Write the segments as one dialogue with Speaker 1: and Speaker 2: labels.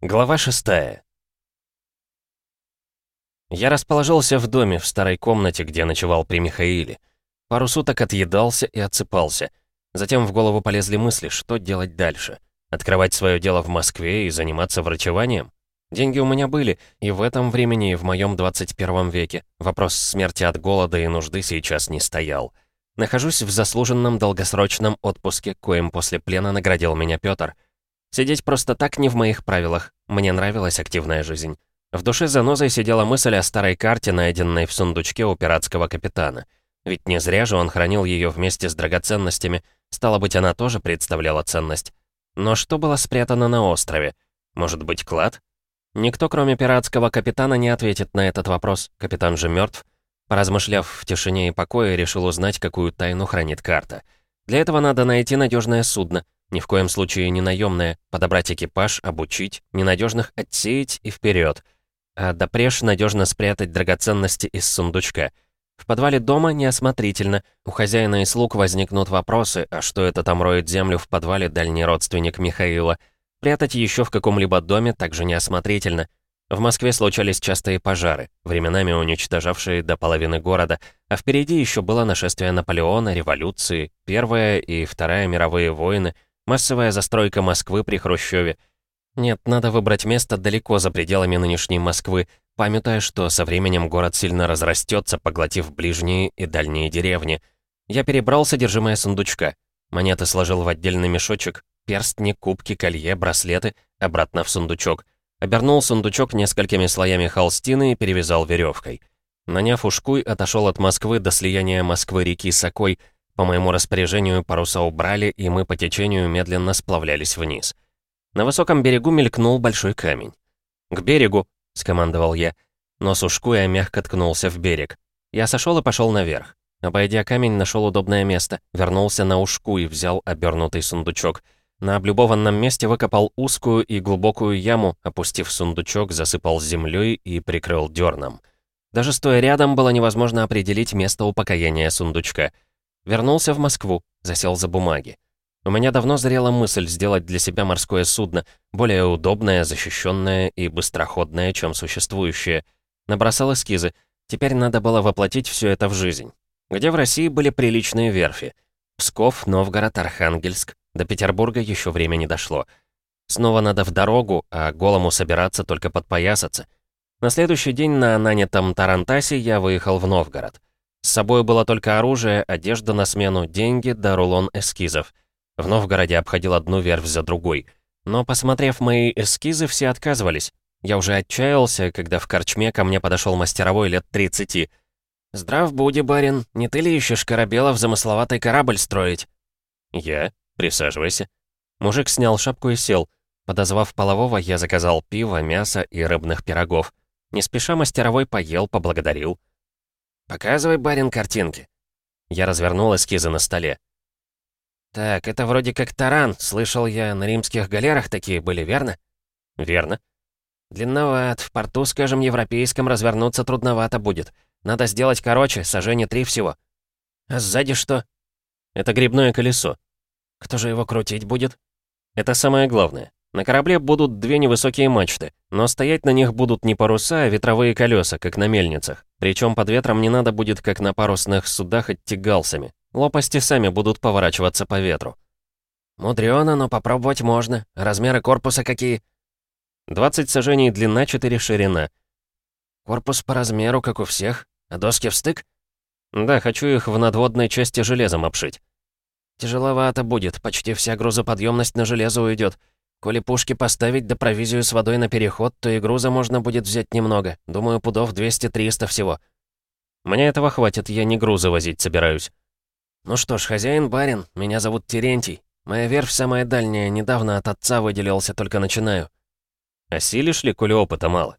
Speaker 1: Глава шестая. Я расположился в доме, в старой комнате, где ночевал при Михаиле. Пару суток отъедался и отсыпался. Затем в голову полезли мысли, что делать дальше. Открывать свое дело в Москве и заниматься врачеванием? Деньги у меня были, и в этом времени, и в моем 21 веке. Вопрос смерти от голода и нужды сейчас не стоял. Нахожусь в заслуженном долгосрочном отпуске, коим после плена наградил меня Пётр — Сидеть просто так не в моих правилах. Мне нравилась активная жизнь. В душе занозой сидела мысль о старой карте, найденной в сундучке у пиратского капитана. Ведь не зря же он хранил ее вместе с драгоценностями. Стало быть, она тоже представляла ценность. Но что было спрятано на острове? Может быть, клад? Никто, кроме пиратского капитана, не ответит на этот вопрос. Капитан же мертв. Поразмышляв в тишине и покое, решил узнать, какую тайну хранит карта. Для этого надо найти надежное судно — ни в коем случае не наемное, подобрать экипаж, обучить, ненадежных отсеять и вперед. А допреж надежно спрятать драгоценности из сундучка. В подвале дома неосмотрительно. У хозяина и слуг возникнут вопросы, а что это там роет землю в подвале дальний родственник Михаила? Прятать еще в каком-либо доме также неосмотрительно. В Москве случались частые пожары, временами уничтожавшие до половины города, а впереди еще было нашествие Наполеона, революции, Первая и Вторая мировые войны — Массовая застройка Москвы при Хрущеве. Нет, надо выбрать место далеко за пределами нынешней Москвы, памятая, что со временем город сильно разрастется, поглотив ближние и дальние деревни. Я перебрал содержимое сундучка. Монеты сложил в отдельный мешочек, перстни, кубки, колье, браслеты, обратно в сундучок. Обернул сундучок несколькими слоями холстины и перевязал веревкой. Наняв ушкуй, отошел от Москвы до слияния Москвы-реки Сокой, по моему распоряжению паруса убрали, и мы по течению медленно сплавлялись вниз. На высоком берегу мелькнул большой камень. «К берегу!» — скомандовал я. Но Сушкуя мягко ткнулся в берег. Я сошел и пошел наверх. Обойдя камень, нашел удобное место, вернулся на ушку и взял обернутый сундучок. На облюбованном месте выкопал узкую и глубокую яму, опустив сундучок, засыпал землей и прикрыл дерном. Даже стоя рядом, было невозможно определить место упокоения сундучка — Вернулся в Москву, засел за бумаги. У меня давно зрела мысль сделать для себя морское судно, более удобное, защищенное и быстроходное, чем существующее. Набросал эскизы. Теперь надо было воплотить все это в жизнь. Где в России были приличные верфи? Псков, Новгород, Архангельск. До Петербурга еще время не дошло. Снова надо в дорогу, а голому собираться только подпоясаться. На следующий день на нанятом Тарантасе я выехал в Новгород. С собой было только оружие, одежда на смену, деньги да рулон эскизов. В Новгороде обходил одну верфь за другой. Но, посмотрев мои эскизы, все отказывались. Я уже отчаялся, когда в корчме ко мне подошел мастеровой лет 30. «Здрав буди, барин, не ты ли ищешь корабелов замысловатый корабль строить?» «Я? Присаживайся». Мужик снял шапку и сел. Подозвав полового, я заказал пиво, мясо и рыбных пирогов. Не спеша мастеровой поел, поблагодарил. «Показывай, барин, картинки». Я развернул эскизы на столе. «Так, это вроде как таран. Слышал я, на римских галерах такие были, верно?» «Верно». «Длинноват. В порту, скажем, европейском развернуться трудновато будет. Надо сделать короче, сожжение три всего». «А сзади что?» «Это грибное колесо». «Кто же его крутить будет?» «Это самое главное. На корабле будут две невысокие мачты, но стоять на них будут не паруса, а ветровые колеса, как на мельницах. Причем под ветром не надо будет, как на парусных судах, идти галсами. Лопасти сами будут поворачиваться по ветру. Мудрёно, но попробовать можно. Размеры корпуса какие? 20 сажений длина, 4 ширина. Корпус по размеру, как у всех. А доски в стык? Да, хочу их в надводной части железом обшить. Тяжеловато будет, почти вся грузоподъемность на железо уйдет. Коли пушки поставить да провизию с водой на переход, то и груза можно будет взять немного. Думаю, пудов 200-300 всего. Мне этого хватит, я не грузы возить собираюсь. Ну что ж, хозяин-барин, меня зовут Терентий. Моя верфь самая дальняя, недавно от отца выделился, только начинаю. Осилишь ли, коли опыта мало?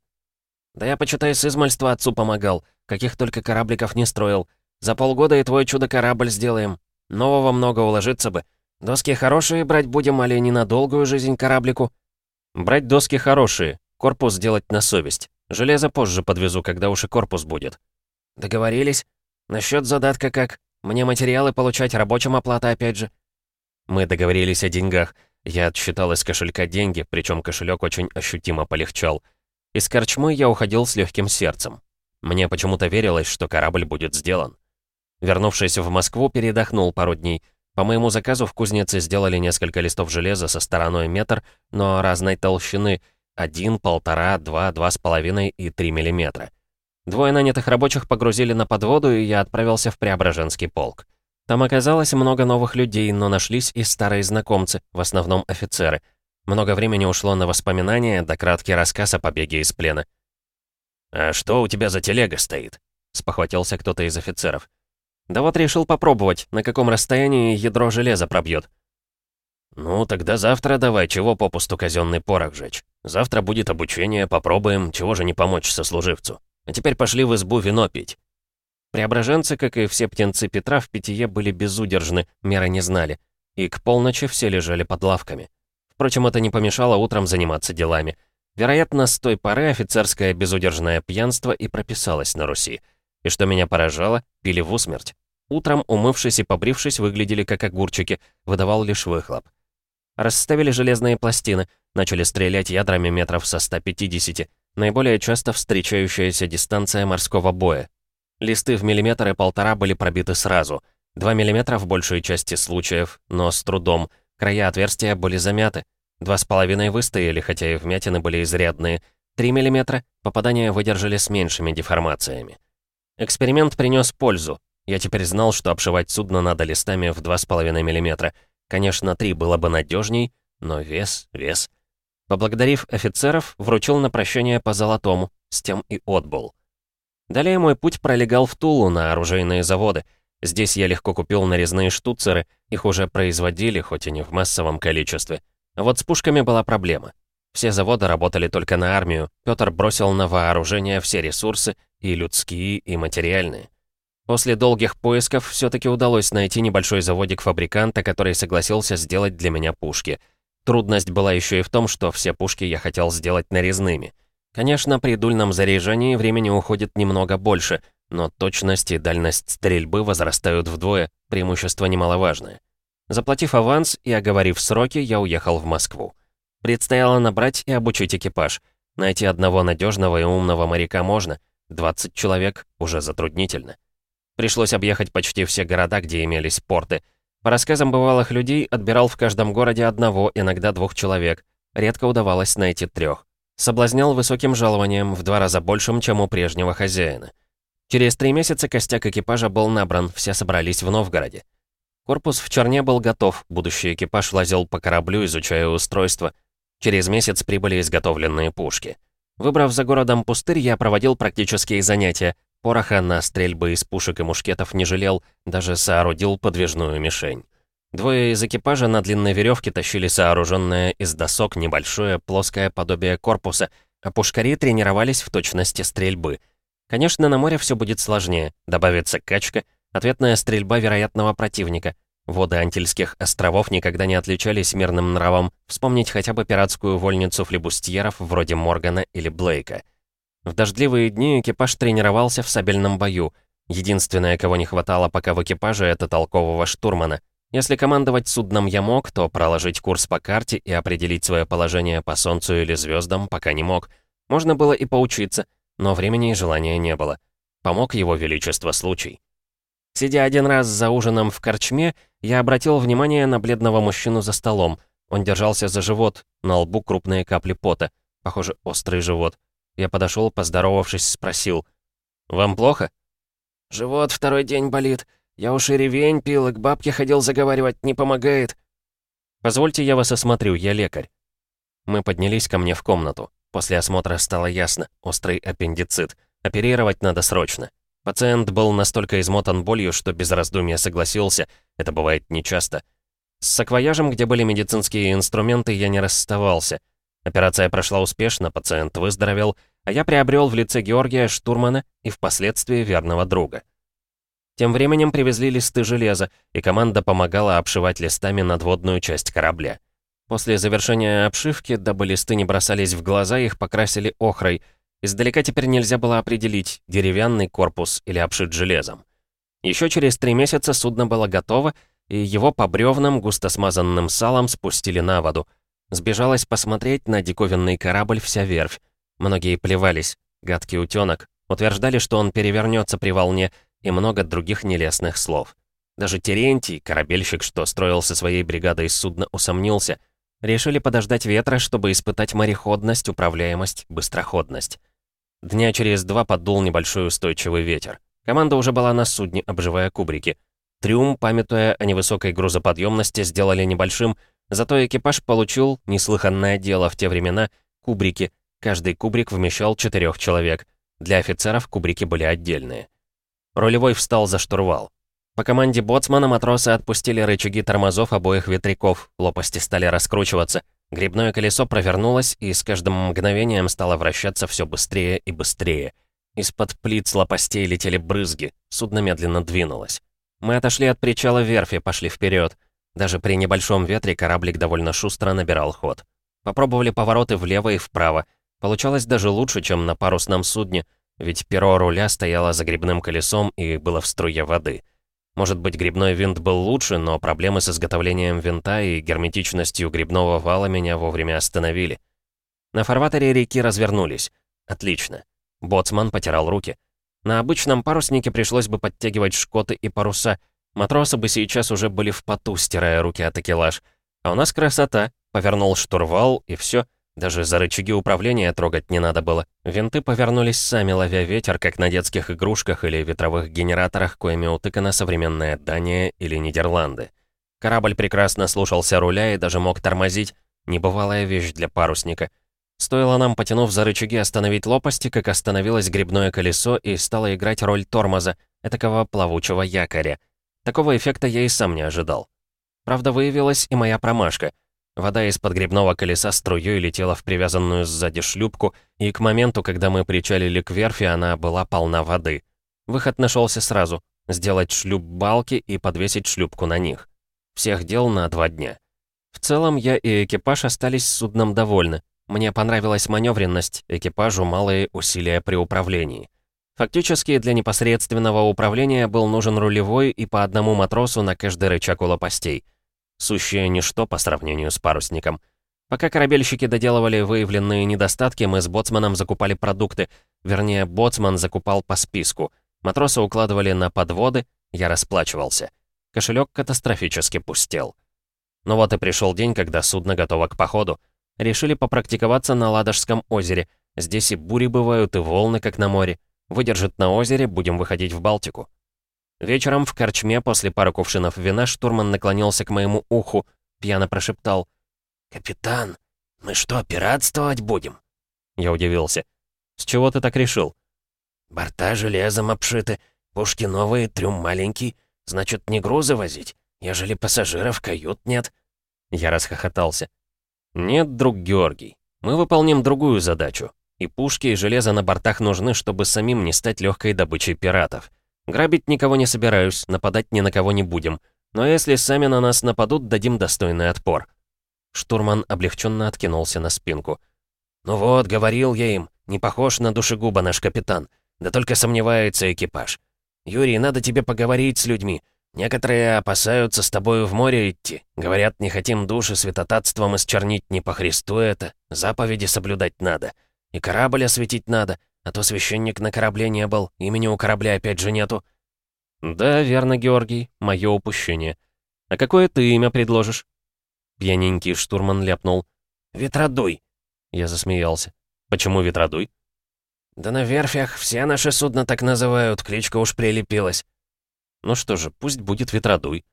Speaker 1: Да я, почитай, с измальства отцу помогал, каких только корабликов не строил. За полгода и твой чудо-корабль сделаем. Нового много уложиться бы. «Доски хорошие брать будем, али ненадолгую жизнь кораблику?» «Брать доски хорошие, корпус сделать на совесть. Железо позже подвезу, когда уж и корпус будет». «Договорились? Насчет задатка как? Мне материалы получать, рабочим оплата опять же». Мы договорились о деньгах. Я отсчитал из кошелька деньги, причем кошелек очень ощутимо полегчал. Из корчмы я уходил с легким сердцем. Мне почему-то верилось, что корабль будет сделан. Вернувшись в Москву, передохнул пару дней. По моему заказу в кузнице сделали несколько листов железа со стороной метр, но разной толщины — 1, 1,5, 2, 2,5 и 3 миллиметра. Двое нанятых рабочих погрузили на подводу, и я отправился в Преображенский полк. Там оказалось много новых людей, но нашлись и старые знакомцы, в основном офицеры — много времени ушло на воспоминания, да краткий рассказ о побеге из плена. «А что у тебя за телега стоит?» — спохватился кто-то из офицеров. «Да вот решил попробовать, на каком расстоянии ядро железа пробьет. «Ну, тогда завтра давай, чего попусту казенный порох жечь. Завтра будет обучение, попробуем, чего же не помочь сослуживцу. А теперь пошли в избу вино пить». Преображенцы, как и все птенцы Петра, в питье были безудержны, меры не знали. И к полночи все лежали под лавками. Впрочем, это не помешало утром заниматься делами. Вероятно, с той поры офицерское безудержное пьянство и прописалось на Руси. И что меня поражало, пили в усмерть. Утром, умывшись и побрившись, выглядели как огурчики, выдавал лишь выхлоп. Расставили железные пластины, начали стрелять ядрами метров со 150, наиболее часто встречающаяся дистанция морского боя. Листы в миллиметр и полтора были пробиты сразу. 2 миллиметра в большей части случаев, но с трудом, Края отверстия были замяты. Два с половиной выстояли, хотя и вмятины были изрядные. Три миллиметра попадания выдержали с меньшими деформациями. Эксперимент принес пользу. Я теперь знал, что обшивать судно надо листами в 2,5 мм. Конечно, три было бы надежней, но вес, вес. Поблагодарив офицеров, вручил на прощание по золотому, с тем и отбыл. Далее мой путь пролегал в Тулу на оружейные заводы — Здесь я легко купил нарезные штуцеры, их уже производили, хоть и не в массовом количестве. Вот с пушками была проблема. Все заводы работали только на армию, Пётр бросил на вооружение все ресурсы, и людские, и материальные. После долгих поисков все таки удалось найти небольшой заводик фабриканта, который согласился сделать для меня пушки. Трудность была еще и в том, что все пушки я хотел сделать нарезными. Конечно, при дульном заряжании времени уходит немного больше — но точность и дальность стрельбы возрастают вдвое, преимущество немаловажное. Заплатив аванс и оговорив сроки, я уехал в Москву. Предстояло набрать и обучить экипаж. Найти одного надежного и умного моряка можно, 20 человек уже затруднительно. Пришлось объехать почти все города, где имелись порты. По рассказам бывалых людей, отбирал в каждом городе одного, иногда двух человек. Редко удавалось найти трех. Соблазнял высоким жалованием, в два раза большим, чем у прежнего хозяина. Через три месяца костяк экипажа был набран, все собрались в Новгороде. Корпус в Черне был готов, будущий экипаж лазил по кораблю, изучая устройство. Через месяц прибыли изготовленные пушки. Выбрав за городом пустырь, я проводил практические занятия. Пороха на стрельбы из пушек и мушкетов не жалел, даже соорудил подвижную мишень. Двое из экипажа на длинной веревке тащили сооруженное из досок небольшое плоское подобие корпуса, а пушкари тренировались в точности стрельбы — Конечно, на море все будет сложнее. Добавится качка, ответная стрельба вероятного противника. Воды Антильских островов никогда не отличались мирным нравом. Вспомнить хотя бы пиратскую вольницу флебустьеров вроде Моргана или Блейка. В дождливые дни экипаж тренировался в сабельном бою. Единственное, кого не хватало пока в экипаже, это толкового штурмана. Если командовать судном я мог, то проложить курс по карте и определить свое положение по солнцу или звездам пока не мог. Можно было и поучиться — но времени и желания не было. Помог его величество случай. Сидя один раз за ужином в корчме, я обратил внимание на бледного мужчину за столом. Он держался за живот, на лбу крупные капли пота. Похоже, острый живот. Я подошел, поздоровавшись, спросил. «Вам плохо?» «Живот второй день болит. Я уж и ревень пил, и к бабке ходил заговаривать, не помогает». «Позвольте, я вас осмотрю, я лекарь». Мы поднялись ко мне в комнату. После осмотра стало ясно — острый аппендицит. Оперировать надо срочно. Пациент был настолько измотан болью, что без раздумья согласился. Это бывает нечасто. С саквояжем, где были медицинские инструменты, я не расставался. Операция прошла успешно, пациент выздоровел, а я приобрел в лице Георгия штурмана и впоследствии верного друга. Тем временем привезли листы железа, и команда помогала обшивать листами надводную часть корабля. После завершения обшивки, дабы листы не бросались в глаза, их покрасили охрой. Издалека теперь нельзя было определить, деревянный корпус или обшит железом. Еще через три месяца судно было готово, и его по бревнам, густо смазанным салом, спустили на воду. Сбежалась посмотреть на диковинный корабль вся верфь. Многие плевались. Гадкий утенок. Утверждали, что он перевернется при волне, и много других нелестных слов. Даже Терентий, корабельщик, что строил со своей бригадой судно, усомнился. Решили подождать ветра, чтобы испытать мореходность, управляемость, быстроходность. Дня через два поддул небольшой устойчивый ветер. Команда уже была на судне, обживая кубрики. Трюм, памятуя о невысокой грузоподъемности, сделали небольшим, зато экипаж получил, неслыханное дело в те времена, кубрики. Каждый кубрик вмещал четырех человек. Для офицеров кубрики были отдельные. Рулевой встал за штурвал. По команде боцмана матросы отпустили рычаги тормозов обоих ветряков, лопасти стали раскручиваться. Грибное колесо провернулось и с каждым мгновением стало вращаться все быстрее и быстрее. Из-под плиц лопастей летели брызги, судно медленно двинулось. Мы отошли от причала верфи, пошли вперед. Даже при небольшом ветре кораблик довольно шустро набирал ход. Попробовали повороты влево и вправо. Получалось даже лучше, чем на парусном судне, ведь перо руля стояло за грибным колесом и было в струе воды. Может быть, грибной винт был лучше, но проблемы с изготовлением винта и герметичностью грибного вала меня вовремя остановили. На фарватере реки развернулись. Отлично. Боцман потирал руки. На обычном паруснике пришлось бы подтягивать шкоты и паруса. Матросы бы сейчас уже были в поту, стирая руки от экелаж. А у нас красота. Повернул штурвал, и все. Даже за рычаги управления трогать не надо было. Винты повернулись сами, ловя ветер, как на детских игрушках или ветровых генераторах, коими утыкана современная Дания или Нидерланды. Корабль прекрасно слушался руля и даже мог тормозить. Небывалая вещь для парусника. Стоило нам, потянув за рычаги, остановить лопасти, как остановилось грибное колесо и стало играть роль тормоза, этакого плавучего якоря. Такого эффекта я и сам не ожидал. Правда, выявилась и моя промашка — Вода из-под грибного колеса струей летела в привязанную сзади шлюпку, и к моменту, когда мы причалили к верфи, она была полна воды. Выход нашелся сразу — сделать шлюп-балки и подвесить шлюпку на них. Всех дел на два дня. В целом, я и экипаж остались судном довольны. Мне понравилась маневренность, экипажу малые усилия при управлении. Фактически, для непосредственного управления был нужен рулевой и по одному матросу на каждый рычаг у лопастей — Сущее ничто по сравнению с парусником. Пока корабельщики доделывали выявленные недостатки, мы с боцманом закупали продукты. Вернее, боцман закупал по списку. Матросы укладывали на подводы, я расплачивался. Кошелек катастрофически пустел. Но вот и пришел день, когда судно готово к походу. Решили попрактиковаться на Ладожском озере. Здесь и бури бывают, и волны, как на море. Выдержит на озере, будем выходить в Балтику. Вечером в корчме после пары кувшинов вина штурман наклонился к моему уху, пьяно прошептал. «Капитан, мы что, пиратствовать будем?» Я удивился. «С чего ты так решил?» «Борта железом обшиты, пушки новые, трюм маленький. Значит, не грузы возить, ежели пассажиров кают нет». Я расхохотался. «Нет, друг Георгий, мы выполним другую задачу. И пушки, и железо на бортах нужны, чтобы самим не стать легкой добычей пиратов. Грабить никого не собираюсь, нападать ни на кого не будем. Но если сами на нас нападут, дадим достойный отпор». Штурман облегченно откинулся на спинку. «Ну вот, говорил я им, не похож на душегуба наш капитан. Да только сомневается экипаж. Юрий, надо тебе поговорить с людьми. Некоторые опасаются с тобою в море идти. Говорят, не хотим души святотатством исчернить не по Христу это. Заповеди соблюдать надо. И корабль осветить надо. А то священник на корабле не был, имени у корабля опять же нету». «Да, верно, Георгий, мое упущение. А какое ты имя предложишь?» Пьяненький штурман ляпнул. «Ветродуй!» Я засмеялся. «Почему ветродуй?» «Да на верфях все наши судна так называют, кличка уж прилепилась». «Ну что же, пусть будет ветродуй».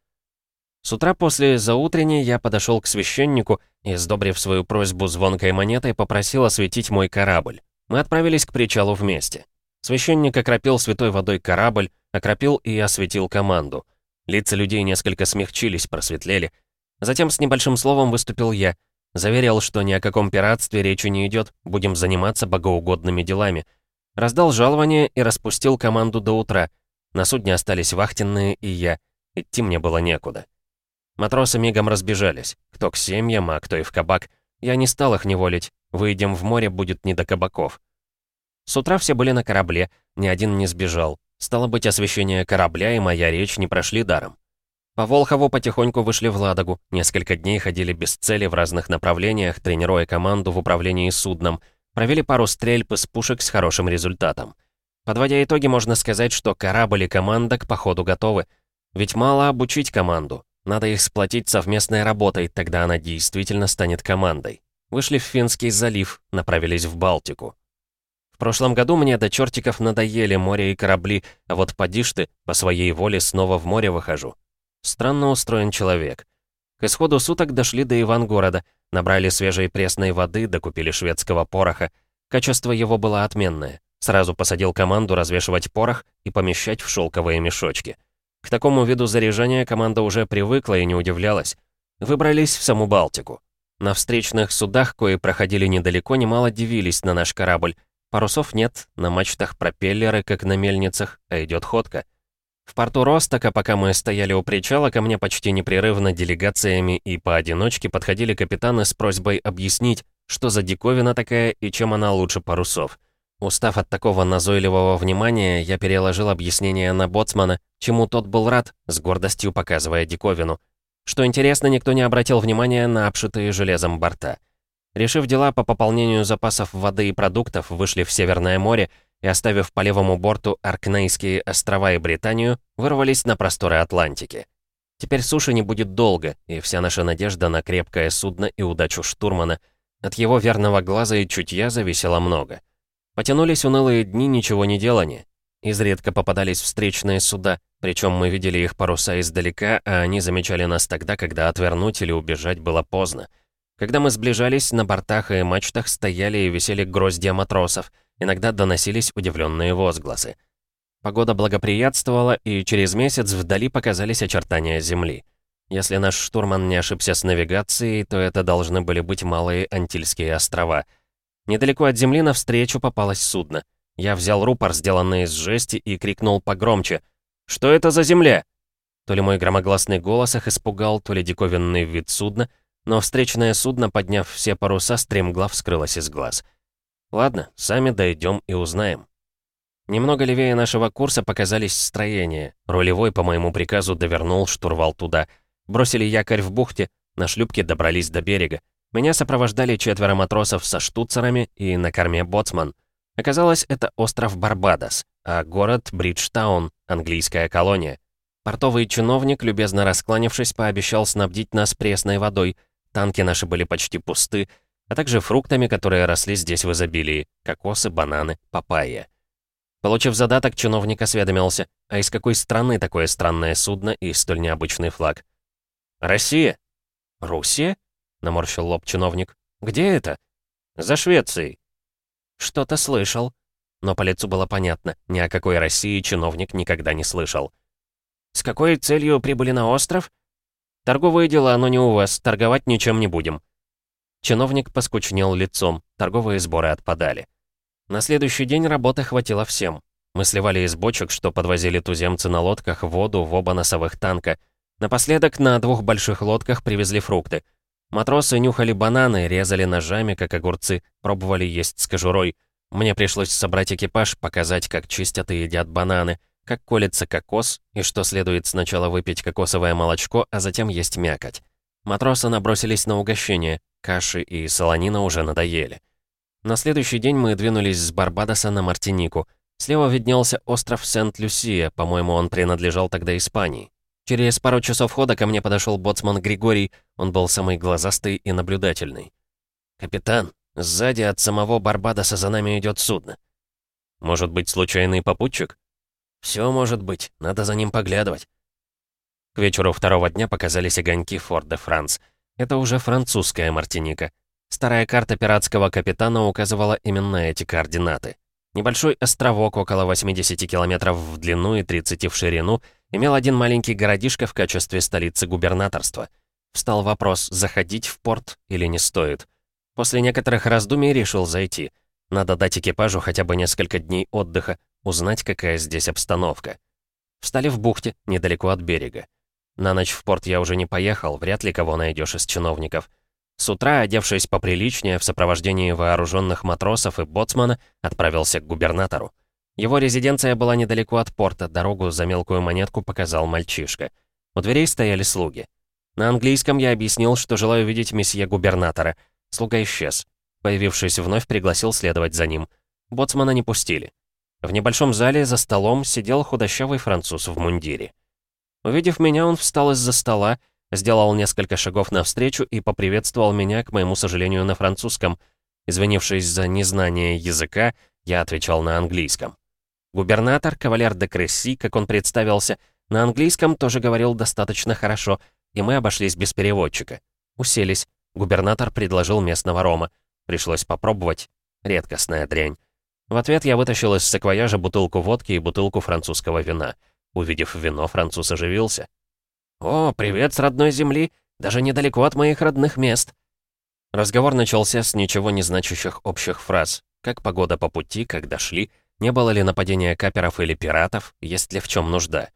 Speaker 1: С утра после заутренней я подошел к священнику и, сдобрив свою просьбу звонкой монетой, попросил осветить мой корабль. Мы отправились к причалу вместе. Священник окропил святой водой корабль, окропил и осветил команду. Лица людей несколько смягчились, просветлели. Затем с небольшим словом выступил я. Заверил, что ни о каком пиратстве речи не идет, будем заниматься богоугодными делами. Раздал жалование и распустил команду до утра. На судне остались вахтенные и я. Идти мне было некуда. Матросы мигом разбежались. Кто к семьям, а кто и в кабак. Я не стал их неволить. Выйдем в море, будет не до кабаков. С утра все были на корабле, ни один не сбежал. Стало быть, освещение корабля и моя речь не прошли даром. По Волхову потихоньку вышли в Ладогу, несколько дней ходили без цели в разных направлениях, тренируя команду в управлении судном, провели пару стрельб из пушек с хорошим результатом. Подводя итоги, можно сказать, что корабль и команда к походу готовы. Ведь мало обучить команду, надо их сплотить совместной работой, тогда она действительно станет командой. Вышли в Финский залив, направились в Балтику. В прошлом году мне до чертиков надоели море и корабли, а вот подишь ты, по своей воле снова в море выхожу. Странно устроен человек. К исходу суток дошли до Ивангорода, набрали свежей пресной воды, докупили шведского пороха. Качество его было отменное. Сразу посадил команду развешивать порох и помещать в шелковые мешочки. К такому виду заряжания команда уже привыкла и не удивлялась. Выбрались в саму Балтику. На встречных судах, кои проходили недалеко, немало дивились на наш корабль, Парусов нет, на мачтах пропеллеры, как на мельницах, а идет ходка. В порту Ростока, пока мы стояли у причала, ко мне почти непрерывно делегациями и поодиночке подходили капитаны с просьбой объяснить, что за диковина такая и чем она лучше парусов. Устав от такого назойливого внимания, я переложил объяснение на боцмана, чему тот был рад, с гордостью показывая диковину. Что интересно, никто не обратил внимания на обшитые железом борта. Решив дела по пополнению запасов воды и продуктов, вышли в Северное море и, оставив по левому борту Аркнейские острова и Британию, вырвались на просторы Атлантики. Теперь суши не будет долго, и вся наша надежда на крепкое судно и удачу штурмана. От его верного глаза и чутья зависело много. Потянулись унылые дни ничего не делания. Изредка попадались встречные суда, причем мы видели их паруса издалека, а они замечали нас тогда, когда отвернуть или убежать было поздно. Когда мы сближались, на бортах и мачтах стояли и висели гроздья матросов, иногда доносились удивленные возгласы. Погода благоприятствовала, и через месяц вдали показались очертания земли. Если наш штурман не ошибся с навигацией, то это должны были быть Малые Антильские острова. Недалеко от земли навстречу попалось судно. Я взял рупор, сделанный из жести, и крикнул погромче. «Что это за земля?» То ли мой громогласный голос их испугал, то ли диковинный вид судна — но встречное судно, подняв все паруса, стремглав скрылось из глаз. Ладно, сами дойдем и узнаем. Немного левее нашего курса показались строения. Рулевой по моему приказу довернул штурвал туда. Бросили якорь в бухте, на шлюпке добрались до берега. Меня сопровождали четверо матросов со штуцерами и на корме боцман. Оказалось, это остров Барбадос, а город Бриджтаун, английская колония. Портовый чиновник, любезно раскланившись, пообещал снабдить нас пресной водой, Танки наши были почти пусты, а также фруктами, которые росли здесь в изобилии — кокосы, бананы, папайя. Получив задаток, чиновник осведомился, а из какой страны такое странное судно и столь необычный флаг? «Россия». «Руссия?» — наморщил лоб чиновник. «Где это?» «За Швецией». «Что-то слышал». Но по лицу было понятно, ни о какой России чиновник никогда не слышал. «С какой целью прибыли на остров?» «Торговые дела, но не у вас, торговать ничем не будем». Чиновник поскучнел лицом, торговые сборы отпадали. На следующий день работы хватило всем. Мы сливали из бочек, что подвозили туземцы на лодках, воду в оба носовых танка. Напоследок на двух больших лодках привезли фрукты. Матросы нюхали бананы, резали ножами, как огурцы, пробовали есть с кожурой. Мне пришлось собрать экипаж, показать, как чистят и едят бананы как колется кокос, и что следует сначала выпить кокосовое молочко, а затем есть мякоть. Матросы набросились на угощение, каши и солонина уже надоели. На следующий день мы двинулись с Барбадоса на Мартинику. Слева виднелся остров Сент-Люсия, по-моему, он принадлежал тогда Испании. Через пару часов хода ко мне подошел боцман Григорий, он был самый глазастый и наблюдательный. «Капитан, сзади от самого Барбадоса за нами идет судно». «Может быть, случайный попутчик?» Все может быть, надо за ним поглядывать. К вечеру второго дня показались огоньки Форт-де-Франс. Это уже французская Мартиника. Старая карта пиратского капитана указывала именно эти координаты. Небольшой островок около 80 километров в длину и 30 в ширину имел один маленький городишко в качестве столицы губернаторства. Встал вопрос, заходить в порт или не стоит. После некоторых раздумий решил зайти. Надо дать экипажу хотя бы несколько дней отдыха, узнать, какая здесь обстановка. Встали в бухте, недалеко от берега. На ночь в порт я уже не поехал, вряд ли кого найдешь из чиновников. С утра, одевшись поприличнее, в сопровождении вооруженных матросов и боцмана, отправился к губернатору. Его резиденция была недалеко от порта, дорогу за мелкую монетку показал мальчишка. У дверей стояли слуги. На английском я объяснил, что желаю видеть месье губернатора. Слуга исчез. Появившись вновь, пригласил следовать за ним. Боцмана не пустили. В небольшом зале за столом сидел худощавый француз в мундире. Увидев меня, он встал из-за стола, сделал несколько шагов навстречу и поприветствовал меня, к моему сожалению, на французском. Извинившись за незнание языка, я отвечал на английском. Губернатор, кавалер де Кресси, как он представился, на английском тоже говорил достаточно хорошо, и мы обошлись без переводчика. Уселись. Губернатор предложил местного рома. Пришлось попробовать. Редкостная дрянь. В ответ я вытащил из саквояжа бутылку водки и бутылку французского вина. Увидев вино, француз оживился. «О, привет с родной земли! Даже недалеко от моих родных мест!» Разговор начался с ничего не значащих общих фраз. Как погода по пути, как дошли, не было ли нападения каперов или пиратов, есть ли в чем нужда.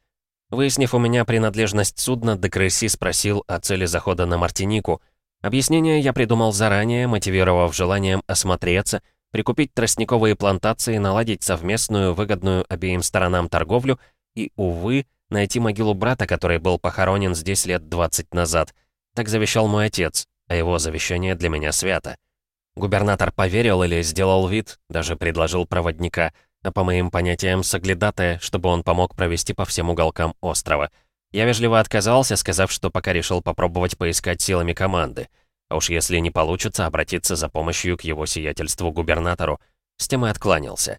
Speaker 1: Выяснив у меня принадлежность судна, Декреси спросил о цели захода на Мартинику. Объяснение я придумал заранее, мотивировав желанием осмотреться, прикупить тростниковые плантации, наладить совместную, выгодную обеим сторонам торговлю и, увы, найти могилу брата, который был похоронен здесь лет 20 назад. Так завещал мой отец, а его завещание для меня свято. Губернатор поверил или сделал вид, даже предложил проводника, а по моим понятиям соглядатая, чтобы он помог провести по всем уголкам острова. Я вежливо отказался, сказав, что пока решил попробовать поискать силами команды. А уж если не получится, обратиться за помощью к его сиятельству губернатору. С тем и откланялся.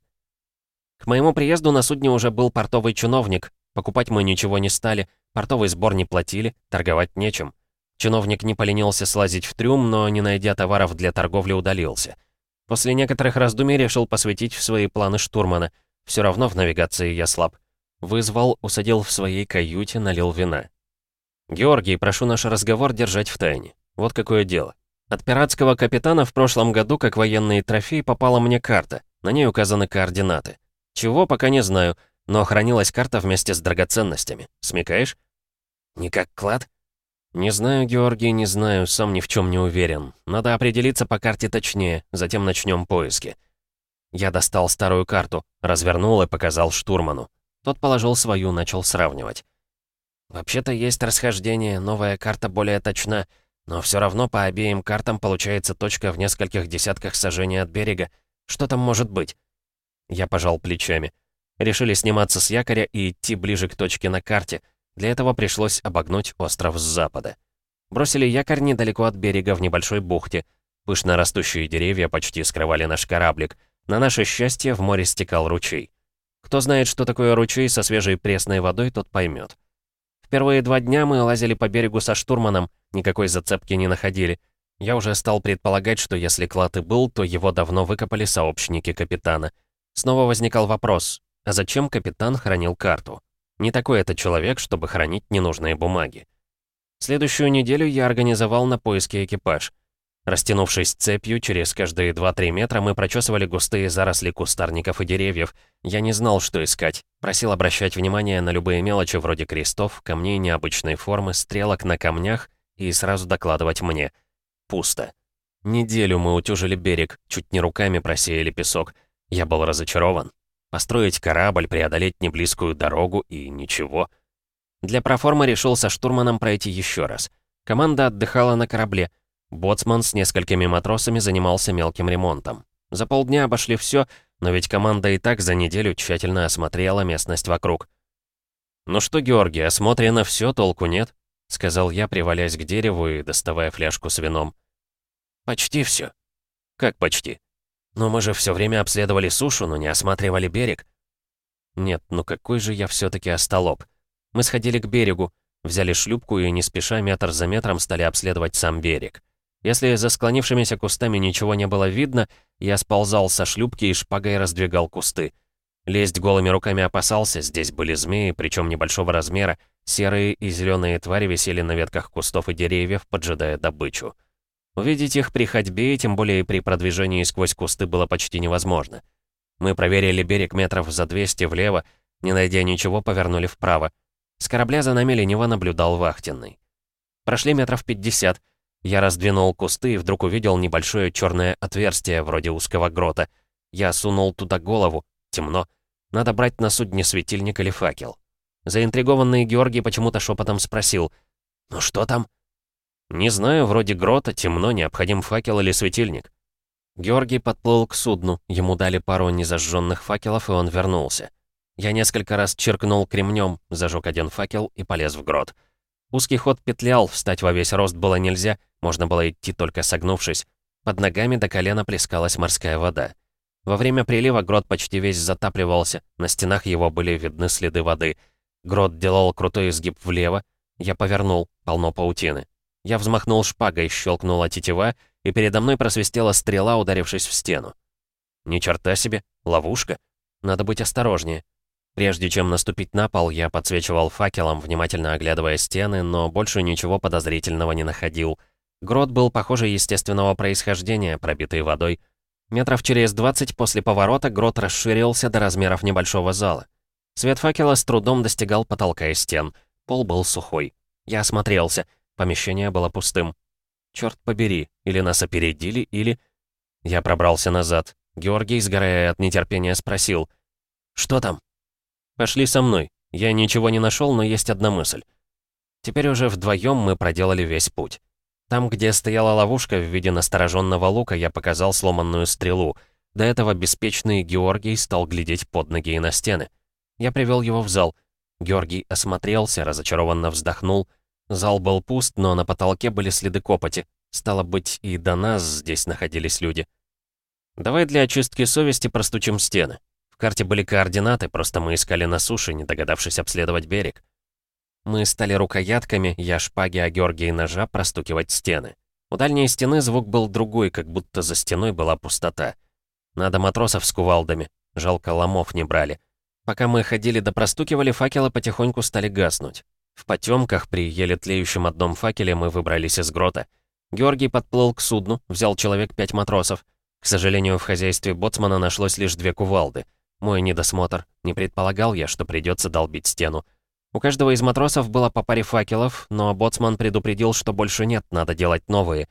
Speaker 1: К моему приезду на судне уже был портовый чиновник, Покупать мы ничего не стали, портовый сбор не платили, торговать нечем. Чиновник не поленился слазить в трюм, но, не найдя товаров для торговли, удалился. После некоторых раздумий решил посвятить в свои планы штурмана. Все равно в навигации я слаб. Вызвал, усадил в своей каюте, налил вина. «Георгий, прошу наш разговор держать в тайне. Вот какое дело. От пиратского капитана в прошлом году, как военный трофей, попала мне карта. На ней указаны координаты. Чего, пока не знаю, но хранилась карта вместе с драгоценностями. Смекаешь? Не как клад? Не знаю, Георгий, не знаю, сам ни в чем не уверен. Надо определиться по карте точнее, затем начнем поиски. Я достал старую карту, развернул и показал штурману. Тот положил свою, начал сравнивать. Вообще-то есть расхождение, новая карта более точна, но все равно по обеим картам получается точка в нескольких десятках сажений от берега. Что там может быть? Я пожал плечами. Решили сниматься с якоря и идти ближе к точке на карте. Для этого пришлось обогнуть остров с запада. Бросили якорь недалеко от берега в небольшой бухте. Пышно растущие деревья почти скрывали наш кораблик. На наше счастье в море стекал ручей. Кто знает, что такое ручей со свежей пресной водой, тот поймет. В первые два дня мы лазили по берегу со штурманом, никакой зацепки не находили. Я уже стал предполагать, что если клад и был, то его давно выкопали сообщники капитана. Снова возникал вопрос, а зачем капитан хранил карту? Не такой это человек, чтобы хранить ненужные бумаги. Следующую неделю я организовал на поиски экипаж. Растянувшись цепью, через каждые 2-3 метра мы прочесывали густые заросли кустарников и деревьев. Я не знал, что искать. Просил обращать внимание на любые мелочи вроде крестов, камней необычной формы, стрелок на камнях и сразу докладывать мне. Пусто. Неделю мы утюжили берег, чуть не руками просеяли песок. Я был разочарован. Построить корабль, преодолеть неблизкую дорогу и ничего. Для проформы решил со штурманом пройти еще раз. Команда отдыхала на корабле. Боцман с несколькими матросами занимался мелким ремонтом. За полдня обошли все, но ведь команда и так за неделю тщательно осмотрела местность вокруг. «Ну что, Георгий, осмотрено все, толку нет?» — сказал я, привалясь к дереву и доставая фляжку с вином. «Почти все. «Как почти?» «Но мы же все время обследовали сушу, но не осматривали берег». «Нет, ну какой же я все таки остолоп. Мы сходили к берегу, взяли шлюпку и не спеша метр за метром стали обследовать сам берег. Если за склонившимися кустами ничего не было видно, я сползал со шлюпки и шпагой раздвигал кусты. Лезть голыми руками опасался, здесь были змеи, причем небольшого размера, серые и зеленые твари висели на ветках кустов и деревьев, поджидая добычу. Увидеть их при ходьбе, тем более при продвижении сквозь кусты, было почти невозможно. Мы проверили берег метров за 200 влево, не найдя ничего, повернули вправо. С корабля за нами лениво наблюдал вахтенный. Прошли метров 50. Я раздвинул кусты и вдруг увидел небольшое черное отверстие, вроде узкого грота. Я сунул туда голову. Темно. Надо брать на судне светильник или факел. Заинтригованный Георгий почему-то шепотом спросил. «Ну что там?» «Не знаю, вроде грота, темно, необходим факел или светильник». Георгий подплыл к судну, ему дали пару незажженных факелов, и он вернулся. Я несколько раз чиркнул кремнем, зажег один факел и полез в грот. Узкий ход петлял, встать во весь рост было нельзя, можно было идти только согнувшись. Под ногами до колена плескалась морская вода. Во время прилива грот почти весь затапливался, на стенах его были видны следы воды. Грот делал крутой изгиб влево, я повернул, полно паутины. Я взмахнул шпагой, щелкнула тетива, и передо мной просвистела стрела, ударившись в стену. Ни черта себе, ловушка. Надо быть осторожнее. Прежде чем наступить на пол, я подсвечивал факелом, внимательно оглядывая стены, но больше ничего подозрительного не находил. Грот был, похоже, естественного происхождения, пробитый водой. Метров через 20 после поворота грот расширился до размеров небольшого зала. Свет факела с трудом достигал потолка и стен. Пол был сухой. Я осмотрелся. Помещение было пустым. Черт побери, или нас опередили, или... Я пробрался назад. Георгий, сгорая от нетерпения, спросил. «Что там?» «Пошли со мной. Я ничего не нашел, но есть одна мысль». Теперь уже вдвоем мы проделали весь путь. Там, где стояла ловушка в виде настороженного лука, я показал сломанную стрелу. До этого беспечный Георгий стал глядеть под ноги и на стены. Я привел его в зал. Георгий осмотрелся, разочарованно вздохнул. Зал был пуст, но на потолке были следы копоти. Стало быть, и до нас здесь находились люди. «Давай для очистки совести простучим стены. В карте были координаты, просто мы искали на суше, не догадавшись обследовать берег». Мы стали рукоятками, я шпаги, а Георгий ножа простукивать стены. У дальней стены звук был другой, как будто за стеной была пустота. Надо матросов с кувалдами. Жалко, ломов не брали. Пока мы ходили да простукивали, факелы потихоньку стали гаснуть. В потемках при еле тлеющем одном факеле мы выбрались из грота. Георгий подплыл к судну, взял человек пять матросов. К сожалению, в хозяйстве боцмана нашлось лишь две кувалды. Мой недосмотр. Не предполагал я, что придется долбить стену. У каждого из матросов было по паре факелов, но боцман предупредил, что больше нет, надо делать новые.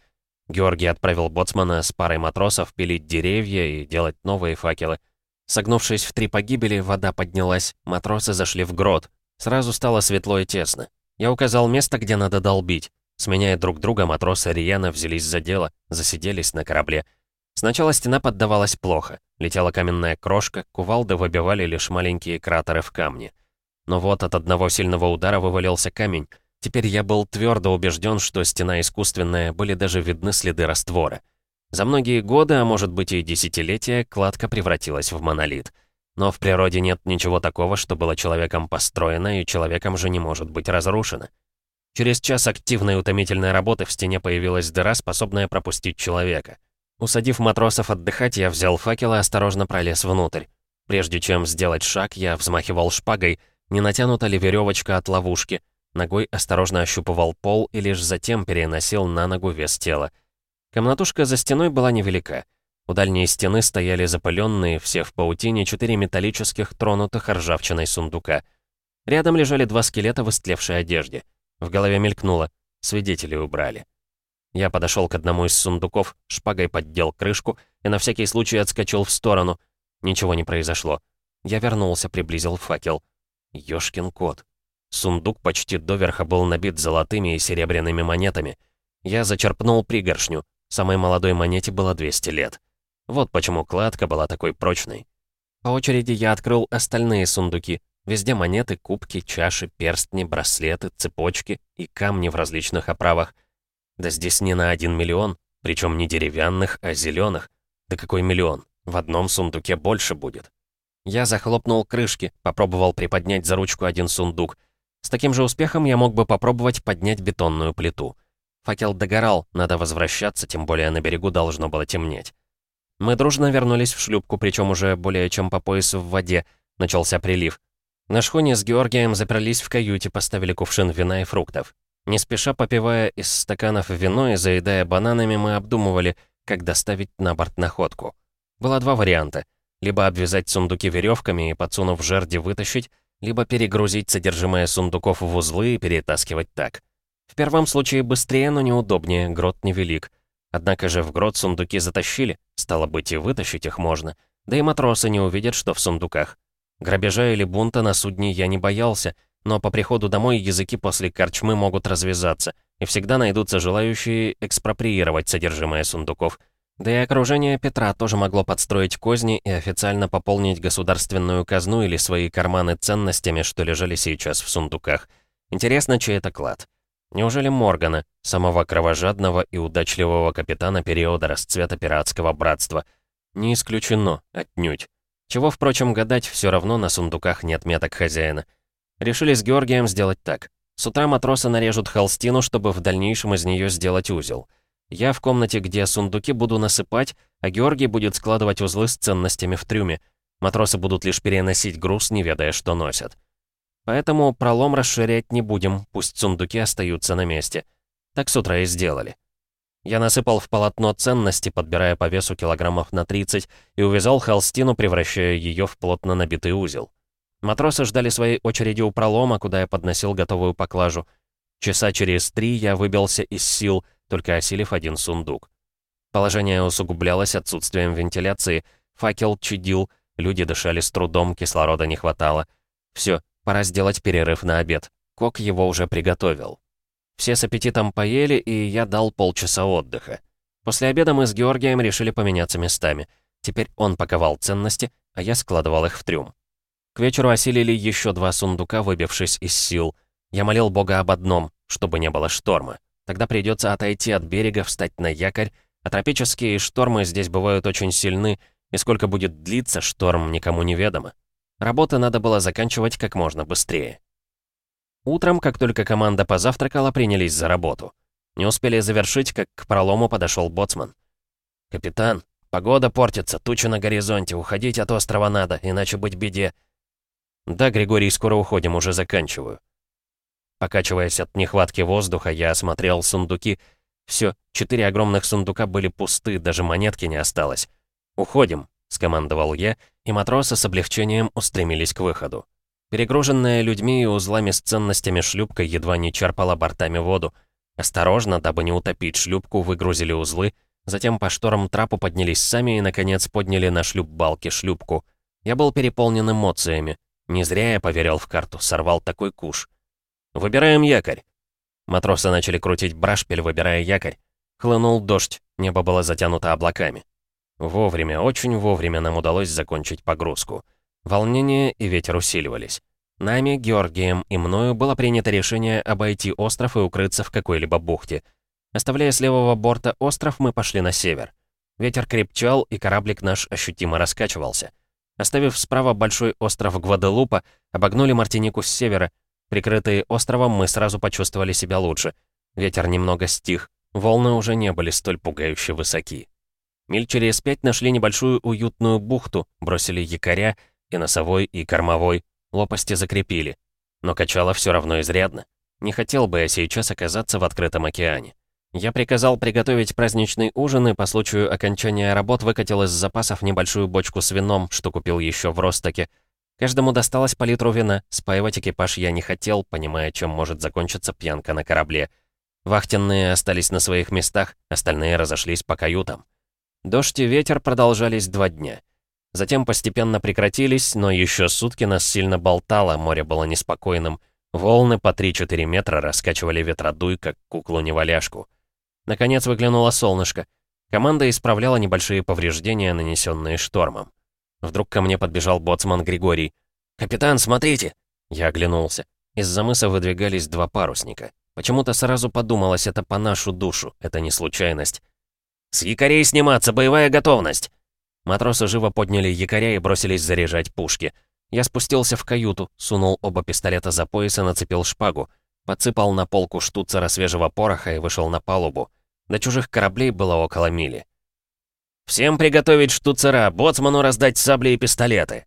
Speaker 1: Георгий отправил боцмана с парой матросов пилить деревья и делать новые факелы. Согнувшись в три погибели, вода поднялась, матросы зашли в грот. Сразу стало светло и тесно. Я указал место, где надо долбить. Сменяя друг друга, матросы Риана взялись за дело, засиделись на корабле. Сначала стена поддавалась плохо. Летела каменная крошка, кувалды выбивали лишь маленькие кратеры в камне. Но вот от одного сильного удара вывалился камень. Теперь я был твердо убежден, что стена искусственная, были даже видны следы раствора. За многие годы, а может быть и десятилетия, кладка превратилась в монолит. Но в природе нет ничего такого, что было человеком построено и человеком же не может быть разрушено. Через час активной утомительной работы в стене появилась дыра, способная пропустить человека. Усадив матросов отдыхать, я взял факел и осторожно пролез внутрь. Прежде чем сделать шаг, я взмахивал шпагой, не натянута ли веревочка от ловушки. Ногой осторожно ощупывал пол и лишь затем переносил на ногу вес тела. Комнатушка за стеной была невелика. У дальней стены стояли запыленные, все в паутине, четыре металлических, тронутых ржавчиной сундука. Рядом лежали два скелета в истлевшей одежде. В голове мелькнуло. Свидетели убрали. Я подошел к одному из сундуков, шпагой поддел крышку и на всякий случай отскочил в сторону. Ничего не произошло. Я вернулся, приблизил факел. Ёшкин кот. Сундук почти доверха был набит золотыми и серебряными монетами. Я зачерпнул пригоршню. Самой молодой монете было 200 лет. Вот почему кладка была такой прочной. По очереди я открыл остальные сундуки. Везде монеты, кубки, чаши, перстни, браслеты, цепочки и камни в различных оправах. Да здесь не на один миллион, причем не деревянных, а зеленых. Да какой миллион? В одном сундуке больше будет. Я захлопнул крышки, попробовал приподнять за ручку один сундук. С таким же успехом я мог бы попробовать поднять бетонную плиту. Факел догорал, надо возвращаться, тем более на берегу должно было темнеть. Мы дружно вернулись в шлюпку, причем уже более чем по пояс в воде. Начался прилив. На шхуне с Георгием заперлись в каюте, поставили кувшин вина и фруктов. Не спеша попивая из стаканов вино и заедая бананами, мы обдумывали, как доставить на борт находку. Было два варианта — либо обвязать сундуки веревками и, подсунув жерди, вытащить, либо перегрузить содержимое сундуков в узлы и перетаскивать так. В первом случае быстрее, но неудобнее, грот невелик. Однако же в грот сундуки затащили, стало быть, и вытащить их можно. Да и матросы не увидят, что в сундуках. Грабежа или бунта на судне я не боялся. но по приходу домой языки после корчмы могут развязаться, и всегда найдутся желающие экспроприировать содержимое сундуков. Да и окружение Петра тоже могло подстроить козни и официально пополнить государственную казну или свои карманы ценностями, что лежали сейчас в сундуках. Интересно, чей это клад? Неужели Моргана, самого кровожадного и удачливого капитана периода расцвета пиратского братства? Не исключено, отнюдь. Чего, впрочем, гадать, все равно на сундуках нет меток хозяина. Решили с Георгием сделать так. С утра матросы нарежут холстину, чтобы в дальнейшем из нее сделать узел. Я в комнате, где сундуки, буду насыпать, а Георгий будет складывать узлы с ценностями в трюме. Матросы будут лишь переносить груз, не ведая, что носят. Поэтому пролом расширять не будем, пусть сундуки остаются на месте. Так с утра и сделали. Я насыпал в полотно ценности, подбирая по весу килограммов на 30, и увязал холстину, превращая ее в плотно набитый узел. Матросы ждали своей очереди у пролома, куда я подносил готовую поклажу. Часа через три я выбился из сил, только осилив один сундук. Положение усугублялось отсутствием вентиляции, факел чадил, люди дышали с трудом, кислорода не хватало. Все, Пора сделать перерыв на обед. Кок его уже приготовил. Все с аппетитом поели, и я дал полчаса отдыха. После обеда мы с Георгием решили поменяться местами. Теперь он паковал ценности, а я складывал их в трюм. К вечеру осилили еще два сундука, выбившись из сил. Я молил Бога об одном, чтобы не было шторма. Тогда придется отойти от берега, встать на якорь, а тропические штормы здесь бывают очень сильны, и сколько будет длиться шторм, никому не ведомо. Работы надо было заканчивать как можно быстрее. Утром, как только команда позавтракала, принялись за работу. Не успели завершить, как к пролому подошел боцман. «Капитан, погода портится, тучи на горизонте, уходить от острова надо, иначе быть беде». «Да, Григорий, скоро уходим, уже заканчиваю». Покачиваясь от нехватки воздуха, я осмотрел сундуки. Все, четыре огромных сундука были пусты, даже монетки не осталось. «Уходим», — скомандовал я и матросы с облегчением устремились к выходу. Перегруженная людьми и узлами с ценностями шлюпка едва не черпала бортами воду. Осторожно, дабы не утопить шлюпку, выгрузили узлы, затем по шторам трапу поднялись сами и, наконец, подняли на шлюп балки шлюпку. Я был переполнен эмоциями. Не зря я поверил в карту, сорвал такой куш. «Выбираем якорь». Матросы начали крутить брашпиль, выбирая якорь. Хлынул дождь, небо было затянуто облаками. Вовремя, очень вовремя нам удалось закончить погрузку. Волнение и ветер усиливались. Нами, Георгием и мною было принято решение обойти остров и укрыться в какой-либо бухте. Оставляя с левого борта остров, мы пошли на север. Ветер крепчал, и кораблик наш ощутимо раскачивался. Оставив справа большой остров Гваделупа, обогнули Мартинику с севера. Прикрытые островом, мы сразу почувствовали себя лучше. Ветер немного стих, волны уже не были столь пугающе высоки. Миль через пять нашли небольшую уютную бухту, бросили якоря, и носовой, и кормовой, лопасти закрепили. Но качало все равно изрядно. Не хотел бы я сейчас оказаться в открытом океане. Я приказал приготовить праздничный ужин и по случаю окончания работ выкатил из запасов небольшую бочку с вином, что купил еще в Ростоке. Каждому досталось по литру вина, спаивать экипаж я не хотел, понимая, чем может закончиться пьянка на корабле. Вахтенные остались на своих местах, остальные разошлись по каютам. Дождь и ветер продолжались два дня. Затем постепенно прекратились, но еще сутки нас сильно болтало, море было неспокойным. Волны по 3-4 метра раскачивали ветродуй, как куклу-неваляшку. Наконец выглянуло солнышко. Команда исправляла небольшие повреждения, нанесенные штормом. Вдруг ко мне подбежал боцман Григорий. «Капитан, смотрите!» Я оглянулся. Из-за мыса выдвигались два парусника. Почему-то сразу подумалось, это по нашу душу, это не случайность. «С якорей сниматься, боевая готовность!» Матросы живо подняли якоря и бросились заряжать пушки. Я спустился в каюту, сунул оба пистолета за пояс и нацепил шпагу. Подсыпал на полку штуцера свежего пороха и вышел на палубу. До чужих кораблей было около мили. «Всем приготовить штуцера, боцману раздать сабли и пистолеты!»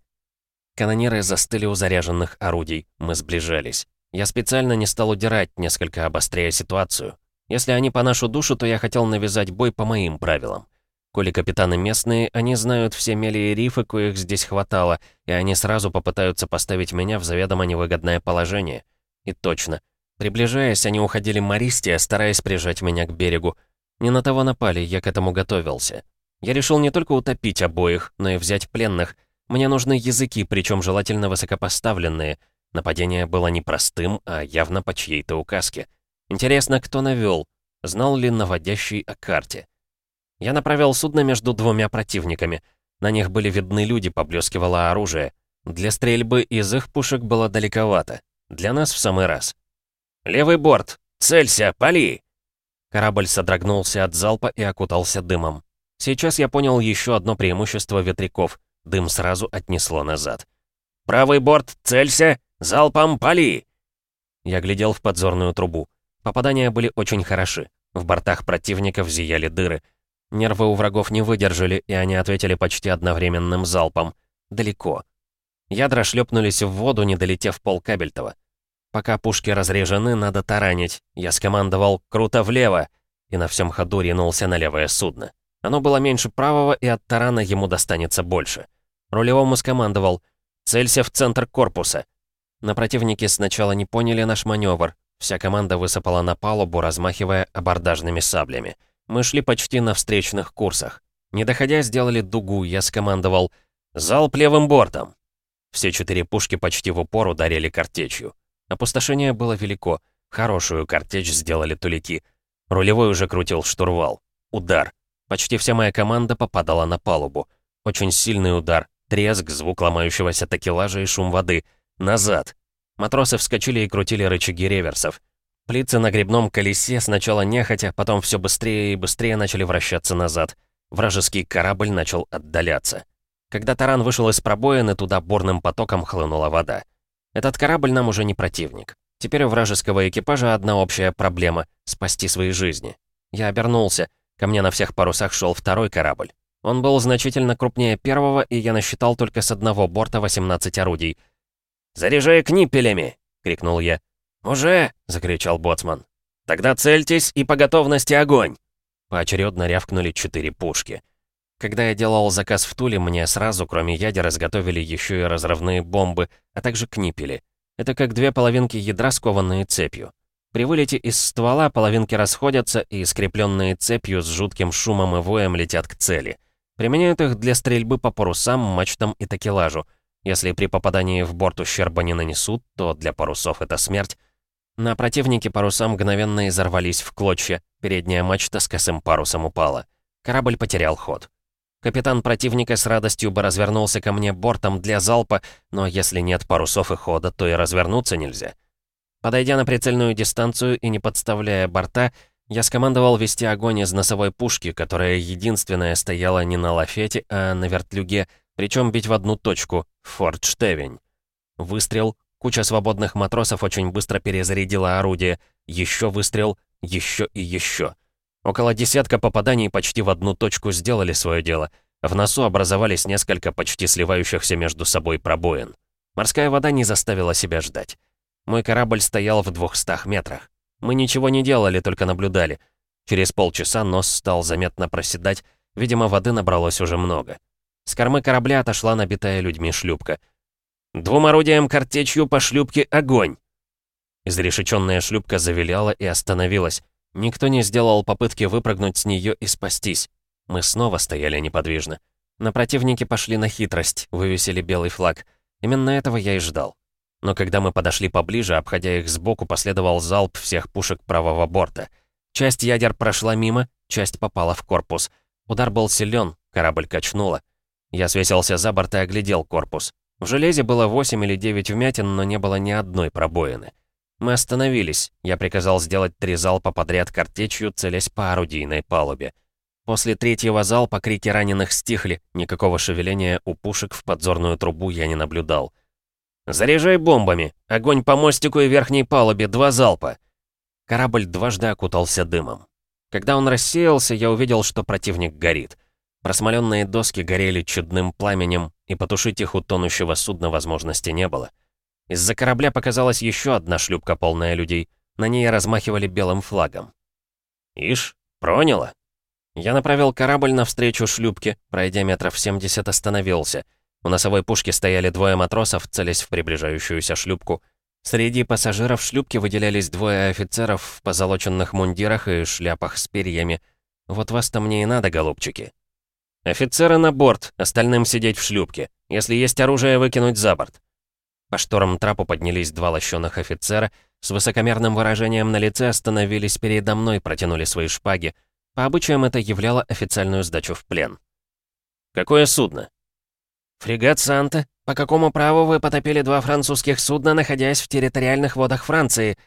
Speaker 1: Канонеры застыли у заряженных орудий. Мы сближались. Я специально не стал удирать, несколько обостряя ситуацию. Если они по нашу душу, то я хотел навязать бой по моим правилам. Коли капитаны местные, они знают все мели и рифы, коих здесь хватало, и они сразу попытаются поставить меня в заведомо невыгодное положение. И точно. Приближаясь, они уходили мористия, стараясь прижать меня к берегу. Не на того напали, я к этому готовился. Я решил не только утопить обоих, но и взять пленных. Мне нужны языки, причем желательно высокопоставленные. Нападение было не простым, а явно по чьей-то указке. Интересно, кто навел? Знал ли наводящий о карте? Я направил судно между двумя противниками. На них были видны люди, поблескивало оружие. Для стрельбы из их пушек было далековато. Для нас в самый раз. «Левый борт! Целься! Пали!» Корабль содрогнулся от залпа и окутался дымом. Сейчас я понял еще одно преимущество ветряков. Дым сразу отнесло назад. «Правый борт! Целься! Залпом пали!» Я глядел в подзорную трубу. Попадания были очень хороши. В бортах противников зияли дыры. Нервы у врагов не выдержали, и они ответили почти одновременным залпом. Далеко. Ядра шлепнулись в воду, не долетев пол кабельтова. Пока пушки разрежены, надо таранить. Я скомандовал «Круто влево!» и на всем ходу ринулся на левое судно. Оно было меньше правого, и от тарана ему достанется больше. Рулевому скомандовал «Целься в центр корпуса!» На противнике сначала не поняли наш маневр. Вся команда высыпала на палубу, размахивая абордажными саблями. Мы шли почти на встречных курсах. Не доходя, сделали дугу, я скомандовал «Залп левым бортом!» Все четыре пушки почти в упор ударили картечью. Опустошение было велико. Хорошую картечь сделали тулики. Рулевой уже крутил штурвал. Удар. Почти вся моя команда попадала на палубу. Очень сильный удар. Треск, звук ломающегося такелажа и шум воды. Назад. Матросы вскочили и крутили рычаги реверсов. Плицы на грибном колесе сначала нехотя, потом все быстрее и быстрее начали вращаться назад. Вражеский корабль начал отдаляться. Когда таран вышел из пробоины, туда бурным потоком хлынула вода. Этот корабль нам уже не противник. Теперь у вражеского экипажа одна общая проблема — спасти свои жизни. Я обернулся. Ко мне на всех парусах шел второй корабль. Он был значительно крупнее первого, и я насчитал только с одного борта 18 орудий. «Заряжай книпелями!» — крикнул я. «Уже!» — закричал боцман. «Тогда цельтесь и по готовности огонь!» Поочередно рявкнули четыре пушки. Когда я делал заказ в Туле, мне сразу, кроме ядер, изготовили еще и разрывные бомбы, а также книпели. Это как две половинки ядра, скованные цепью. При вылете из ствола половинки расходятся и, скрепленные цепью, с жутким шумом и воем летят к цели. Применяют их для стрельбы по парусам, мачтам и такелажу. Если при попадании в борт ущерба не нанесут, то для парусов это смерть. На противнике паруса мгновенно изорвались в клочья, передняя мачта с косым парусом упала. Корабль потерял ход. Капитан противника с радостью бы развернулся ко мне бортом для залпа, но если нет парусов и хода, то и развернуться нельзя. Подойдя на прицельную дистанцию и не подставляя борта, я скомандовал вести огонь из носовой пушки, которая единственная стояла не на лафете, а на вертлюге, причем бить в одну точку, Форт Штевень. Выстрел, куча свободных матросов очень быстро перезарядила орудие, еще выстрел, еще и еще. Около десятка попаданий почти в одну точку сделали свое дело. В носу образовались несколько почти сливающихся между собой пробоин. Морская вода не заставила себя ждать. Мой корабль стоял в двухстах метрах. Мы ничего не делали, только наблюдали. Через полчаса нос стал заметно проседать, видимо, воды набралось уже много. С кормы корабля отошла набитая людьми шлюпка. «Двум орудием картечью по шлюпке огонь!» Изрешеченная шлюпка завиляла и остановилась. Никто не сделал попытки выпрыгнуть с нее и спастись. Мы снова стояли неподвижно. На противнике пошли на хитрость, вывесили белый флаг. Именно этого я и ждал. Но когда мы подошли поближе, обходя их сбоку, последовал залп всех пушек правого борта. Часть ядер прошла мимо, часть попала в корпус. Удар был силен, корабль качнуло. Я свесился за борт и оглядел корпус. В железе было 8 или 9 вмятин, но не было ни одной пробоины. Мы остановились. Я приказал сделать три залпа подряд картечью, целясь по орудийной палубе. После третьего залпа крики раненых стихли, никакого шевеления у пушек в подзорную трубу я не наблюдал. «Заряжай бомбами! Огонь по мостику и верхней палубе, два залпа!» Корабль дважды окутался дымом. Когда он рассеялся, я увидел, что противник горит. Просмоленные доски горели чудным пламенем, и потушить их у тонущего судна возможности не было. Из-за корабля показалась еще одна шлюпка, полная людей. На ней размахивали белым флагом. «Ишь, проняло!» Я направил корабль навстречу шлюпке, пройдя метров 70 остановился. У носовой пушки стояли двое матросов, целясь в приближающуюся шлюпку. Среди пассажиров шлюпки выделялись двое офицеров в позолоченных мундирах и шляпах с перьями. Вот вас-то мне и надо, голубчики. «Офицеры на борт, остальным сидеть в шлюпке. Если есть оружие, выкинуть за борт». По шторм-трапу поднялись два лощеных офицера, с высокомерным выражением на лице остановились передо мной, протянули свои шпаги. По обычаям это являло официальную сдачу в плен. «Какое судно?» «Фрегат Санта. По какому праву вы потопили два французских судна, находясь в территориальных водах Франции?»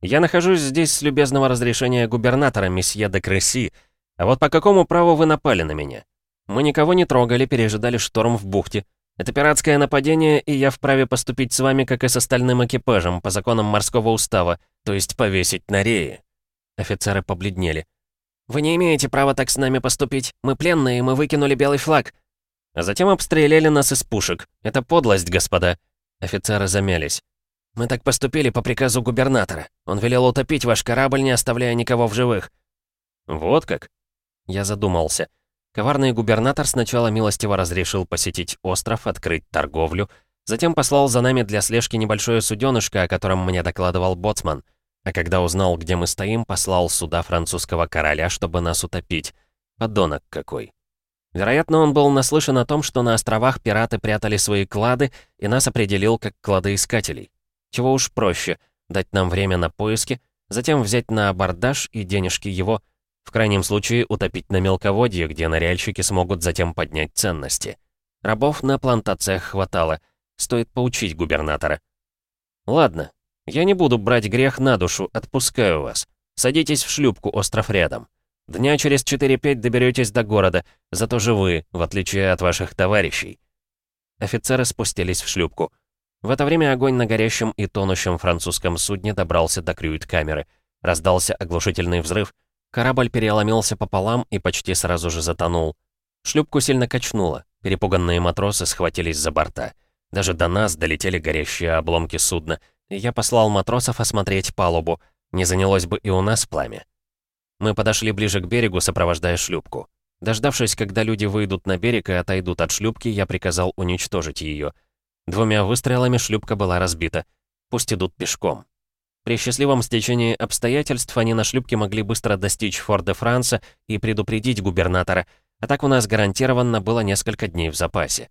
Speaker 1: «Я нахожусь здесь с любезного разрешения губернатора, месье де Кресси. А вот по какому праву вы напали на меня? Мы никого не трогали, пережидали шторм в бухте. Это пиратское нападение, и я вправе поступить с вами, как и с остальным экипажем, по законам морского устава, то есть повесить на рее». Офицеры побледнели. «Вы не имеете права так с нами поступить. Мы пленные, мы выкинули белый флаг». А затем обстреляли нас из пушек. Это подлость, господа. Офицеры замялись. Мы так поступили по приказу губернатора. Он велел утопить ваш корабль, не оставляя никого в живых. Вот как? Я задумался. Коварный губернатор сначала милостиво разрешил посетить остров, открыть торговлю, затем послал за нами для слежки небольшое суденышко, о котором мне докладывал боцман — а когда узнал, где мы стоим, послал сюда французского короля, чтобы нас утопить. Подонок какой. Вероятно, он был наслышан о том, что на островах пираты прятали свои клады, и нас определил как кладоискателей. Чего уж проще, дать нам время на поиски, затем взять на абордаж и денежки его, в крайнем случае утопить на мелководье, где ныряльщики смогут затем поднять ценности. Рабов на плантациях хватало, стоит поучить губернатора. Ладно, я не буду брать грех на душу, отпускаю вас. Садитесь в шлюпку, остров рядом. Дня через 4-5 доберетесь до города, зато живы, в отличие от ваших товарищей». Офицеры спустились в шлюпку. В это время огонь на горящем и тонущем французском судне добрался до крюит-камеры. Раздался оглушительный взрыв. Корабль переломился пополам и почти сразу же затонул. Шлюпку сильно качнуло. Перепуганные матросы схватились за борта. Даже до нас долетели горящие обломки судна, я послал матросов осмотреть палубу. Не занялось бы и у нас пламя. Мы подошли ближе к берегу, сопровождая шлюпку. Дождавшись, когда люди выйдут на берег и отойдут от шлюпки, я приказал уничтожить ее. Двумя выстрелами шлюпка была разбита. Пусть идут пешком. При счастливом стечении обстоятельств они на шлюпке могли быстро достичь Форт-де-Франса и предупредить губернатора, а так у нас гарантированно было несколько дней в запасе.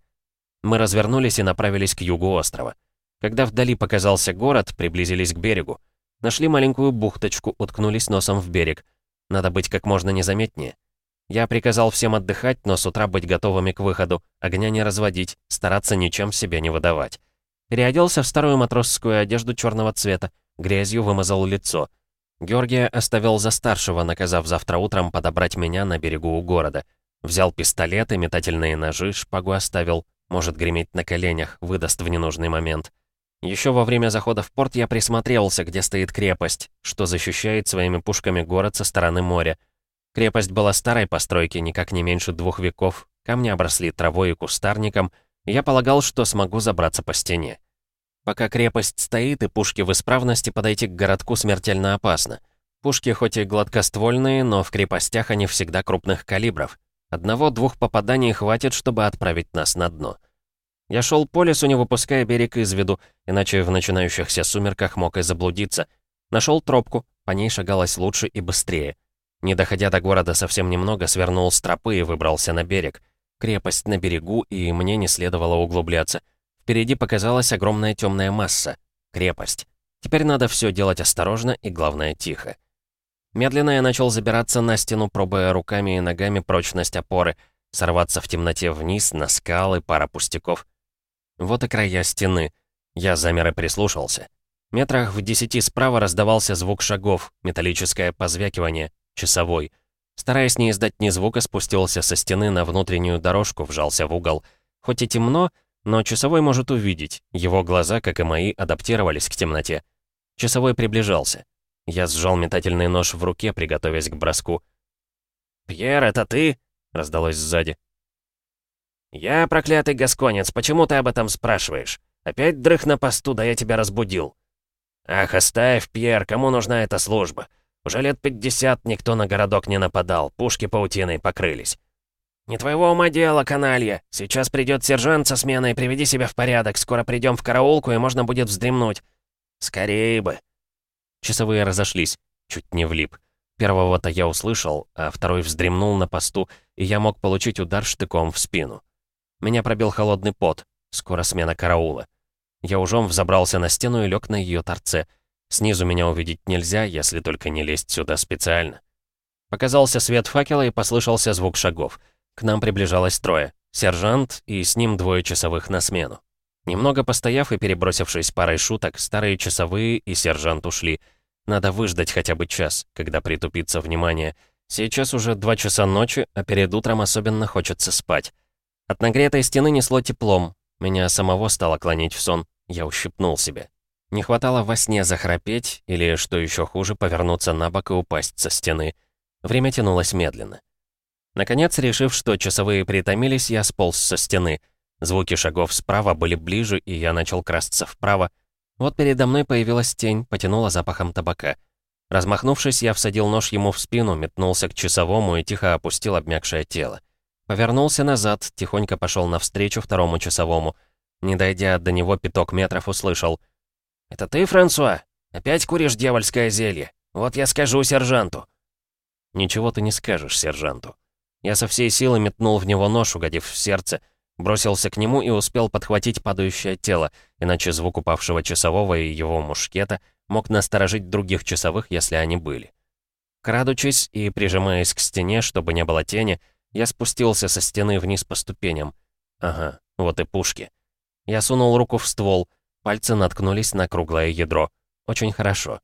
Speaker 1: Мы развернулись и направились к югу острова. Когда вдали показался город, приблизились к берегу. Нашли маленькую бухточку, уткнулись носом в берег. Надо быть как можно незаметнее. Я приказал всем отдыхать, но с утра быть готовыми к выходу, огня не разводить, стараться ничем себя не выдавать. Переоделся в старую матросскую одежду черного цвета, грязью вымазал лицо. Георгия оставил за старшего, наказав завтра утром подобрать меня на берегу у города. Взял пистолеты, метательные ножи, шпагу оставил. Может греметь на коленях, выдаст в ненужный момент. Еще во время захода в порт я присмотрелся, где стоит крепость, что защищает своими пушками город со стороны моря. Крепость была старой постройки, никак не меньше двух веков, камни обросли травой и кустарником, и я полагал, что смогу забраться по стене. Пока крепость стоит и пушки в исправности, подойти к городку смертельно опасно. Пушки хоть и гладкоствольные, но в крепостях они всегда крупных калибров. Одного-двух попаданий хватит, чтобы отправить нас на дно. Я шел по лесу, не выпуская берег из виду, иначе в начинающихся сумерках мог и заблудиться. Нашел тропку, по ней шагалось лучше и быстрее. Не доходя до города совсем немного, свернул с тропы и выбрался на берег. Крепость на берегу, и мне не следовало углубляться. Впереди показалась огромная темная масса. Крепость. Теперь надо все делать осторожно и, главное, тихо. Медленно я начал забираться на стену, пробуя руками и ногами прочность опоры, сорваться в темноте вниз, на скалы, пара пустяков — вот и края стены. Я замер и прислушался. Метрах в десяти справа раздавался звук шагов, металлическое позвякивание, часовой. Стараясь не издать ни звука, спустился со стены на внутреннюю дорожку, вжался в угол. Хоть и темно, но часовой может увидеть. Его глаза, как и мои, адаптировались к темноте. Часовой приближался. Я сжал метательный нож в руке, приготовясь к броску. «Пьер, это ты?» — раздалось сзади. «Я проклятый гасконец, почему ты об этом спрашиваешь? Опять дрых на посту, да я тебя разбудил». «Ах, оставь, Пьер, кому нужна эта служба? Уже лет 50 никто на городок не нападал, пушки паутиной покрылись». «Не твоего ума дело, каналья. Сейчас придет сержант со сменой, приведи себя в порядок, скоро придем в караулку, и можно будет вздремнуть. Скорее бы». Часовые разошлись, чуть не влип. Первого-то я услышал, а второй вздремнул на посту, и я мог получить удар штыком в спину. Меня пробил холодный пот. Скоро смена караула. Я ужом взобрался на стену и лег на ее торце. Снизу меня увидеть нельзя, если только не лезть сюда специально. Показался свет факела и послышался звук шагов. К нам приближалось трое. Сержант и с ним двое часовых на смену. Немного постояв и перебросившись парой шуток, старые часовые и сержант ушли. Надо выждать хотя бы час, когда притупится внимание. Сейчас уже два часа ночи, а перед утром особенно хочется спать. От нагретой стены несло теплом. Меня самого стало клонить в сон. Я ущипнул себя. Не хватало во сне захрапеть, или, что еще хуже, повернуться на бок и упасть со стены. Время тянулось медленно. Наконец, решив, что часовые притомились, я сполз со стены. Звуки шагов справа были ближе, и я начал красться вправо. Вот передо мной появилась тень, потянула запахом табака. Размахнувшись, я всадил нож ему в спину, метнулся к часовому и тихо опустил обмякшее тело. Повернулся назад, тихонько пошел навстречу второму часовому. Не дойдя до него пяток метров, услышал. «Это ты, Франсуа? Опять куришь дьявольское зелье? Вот я скажу сержанту». «Ничего ты не скажешь сержанту». Я со всей силы метнул в него нож, угодив в сердце, бросился к нему и успел подхватить падающее тело, иначе звук упавшего часового и его мушкета мог насторожить других часовых, если они были. Крадучись и прижимаясь к стене, чтобы не было тени, я спустился со стены вниз по ступеням. Ага, вот и пушки. Я сунул руку в ствол, пальцы наткнулись на круглое ядро. Очень хорошо.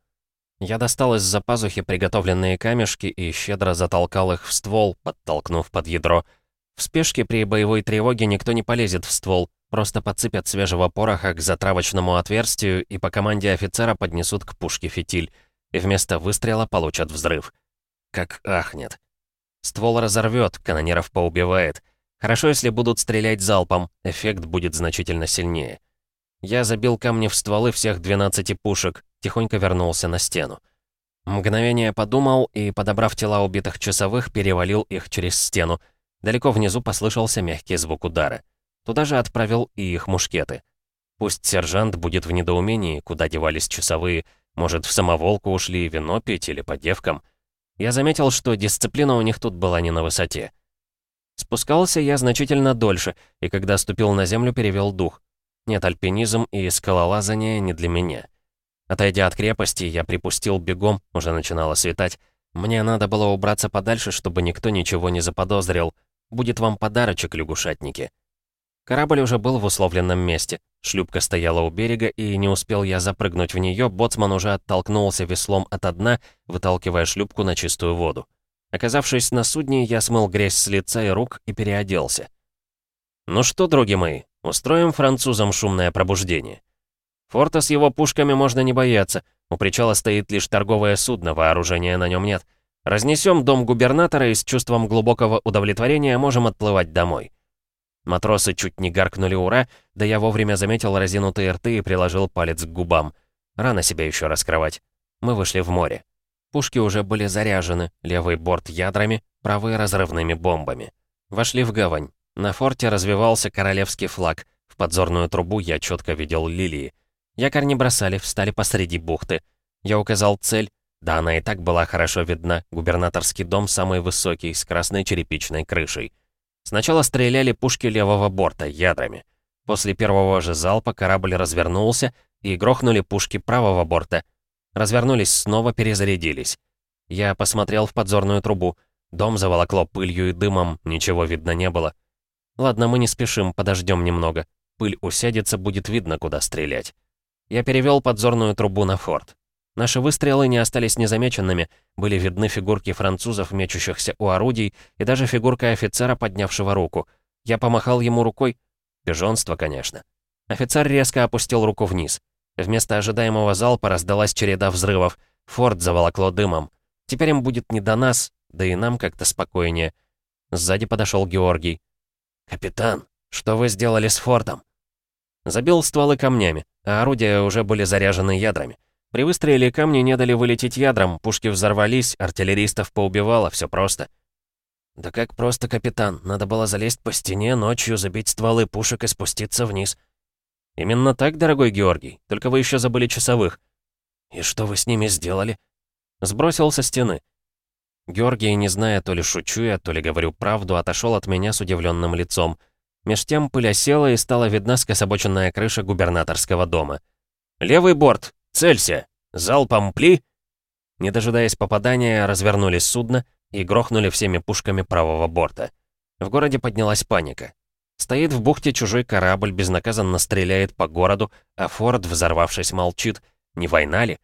Speaker 1: Я достал из-за пазухи приготовленные камешки и щедро затолкал их в ствол, подтолкнув под ядро. В спешке при боевой тревоге никто не полезет в ствол, просто подсыпят свежего пороха к затравочному отверстию и по команде офицера поднесут к пушке фитиль, и вместо выстрела получат взрыв. Как ахнет. Ствол разорвет, канонеров поубивает. Хорошо, если будут стрелять залпом, эффект будет значительно сильнее. Я забил камни в стволы всех 12 пушек, тихонько вернулся на стену. Мгновение подумал и, подобрав тела убитых часовых, перевалил их через стену. Далеко внизу послышался мягкий звук удара. Туда же отправил и их мушкеты. Пусть сержант будет в недоумении, куда девались часовые, может, в самоволку ушли вино пить или по девкам. Я заметил, что дисциплина у них тут была не на высоте. Спускался я значительно дольше, и когда ступил на землю, перевел дух. Нет, альпинизм и скалолазание не для меня. Отойдя от крепости, я припустил бегом, уже начинало светать. Мне надо было убраться подальше, чтобы никто ничего не заподозрил. Будет вам подарочек, лягушатники. Корабль уже был в условленном месте. Шлюпка стояла у берега, и не успел я запрыгнуть в нее, боцман уже оттолкнулся веслом от дна, выталкивая шлюпку на чистую воду. Оказавшись на судне, я смыл грязь с лица и рук и переоделся. «Ну что, други мои, устроим французам шумное пробуждение?» Форта с его пушками можно не бояться. У причала стоит лишь торговое судно, вооружения на нем нет. Разнесем дом губернатора и с чувством глубокого удовлетворения можем отплывать домой. Матросы чуть не гаркнули «Ура!», да я вовремя заметил разинутые рты и приложил палец к губам. Рано себя еще раскрывать. Мы вышли в море. Пушки уже были заряжены, левый борт ядрами, правый разрывными бомбами. Вошли в гавань. На форте развивался королевский флаг. В подзорную трубу я четко видел лилии. Якорь не бросали, встали посреди бухты. Я указал цель. Да, она и так была хорошо видна. Губернаторский дом самый высокий, с красной черепичной крышей. Сначала стреляли пушки левого борта ядрами. После первого же залпа корабль развернулся, и грохнули пушки правого борта. Развернулись снова, перезарядились. Я посмотрел в подзорную трубу. Дом заволокло пылью и дымом, ничего видно не было. Ладно, мы не спешим, подождем немного. Пыль усядется, будет видно, куда стрелять. Я перевел подзорную трубу на форт. Наши выстрелы не остались незамеченными, были видны фигурки французов, мечущихся у орудий, и даже фигурка офицера, поднявшего руку. Я помахал ему рукой. Пижонство, конечно. Офицер резко опустил руку вниз. Вместо ожидаемого залпа раздалась череда взрывов. Форт заволокло дымом. Теперь им будет не до нас, да и нам как-то спокойнее. Сзади подошел Георгий. «Капитан, что вы сделали с фортом?» Забил стволы камнями, а орудия уже были заряжены ядрами. При выстреле камни не дали вылететь ядрам, пушки взорвались, артиллеристов поубивало, все просто. «Да как просто, капитан, надо было залезть по стене, ночью забить стволы пушек и спуститься вниз». «Именно так, дорогой Георгий, только вы еще забыли часовых». «И что вы с ними сделали?» «Сбросил со стены». Георгий, не зная, то ли шучу я, то ли говорю правду, отошел от меня с удивленным лицом. Меж тем пыль осела и стала видна скособоченная крыша губернаторского дома. «Левый борт! Целься! Залпом пли!» Не дожидаясь попадания, развернули судно и грохнули всеми пушками правого борта. В городе поднялась паника. Стоит в бухте чужой корабль, безнаказанно стреляет по городу, а форт, взорвавшись, молчит. Не война ли?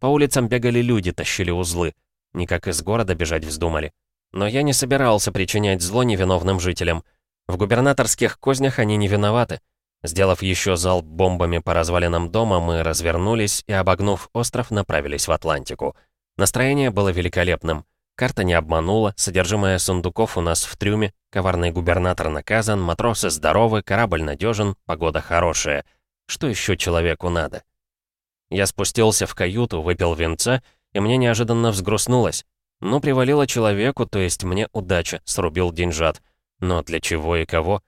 Speaker 1: По улицам бегали люди, тащили узлы. Никак из города бежать вздумали. Но я не собирался причинять зло невиновным жителям. В губернаторских кознях они не виноваты. Сделав еще залп бомбами по развалинам дома, мы развернулись и, обогнув остров, направились в Атлантику. Настроение было великолепным. Карта не обманула, содержимое сундуков у нас в трюме, коварный губернатор наказан, матросы здоровы, корабль надежен, погода хорошая. Что еще человеку надо? Я спустился в каюту, выпил венца, и мне неожиданно взгрустнулось. Ну, привалило человеку, то есть мне удача, срубил деньжат. Но для чего и кого?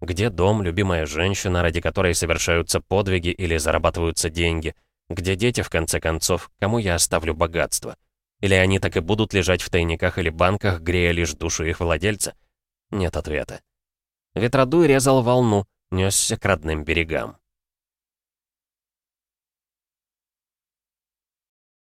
Speaker 1: Где дом, любимая женщина, ради которой совершаются подвиги или зарабатываются деньги? Где дети, в конце концов? Кому я оставлю богатство? Или они так и будут лежать в тайниках или банках, грея лишь душу их владельца? Нет ответа. Ветродуй резал волну, несся к родным берегам.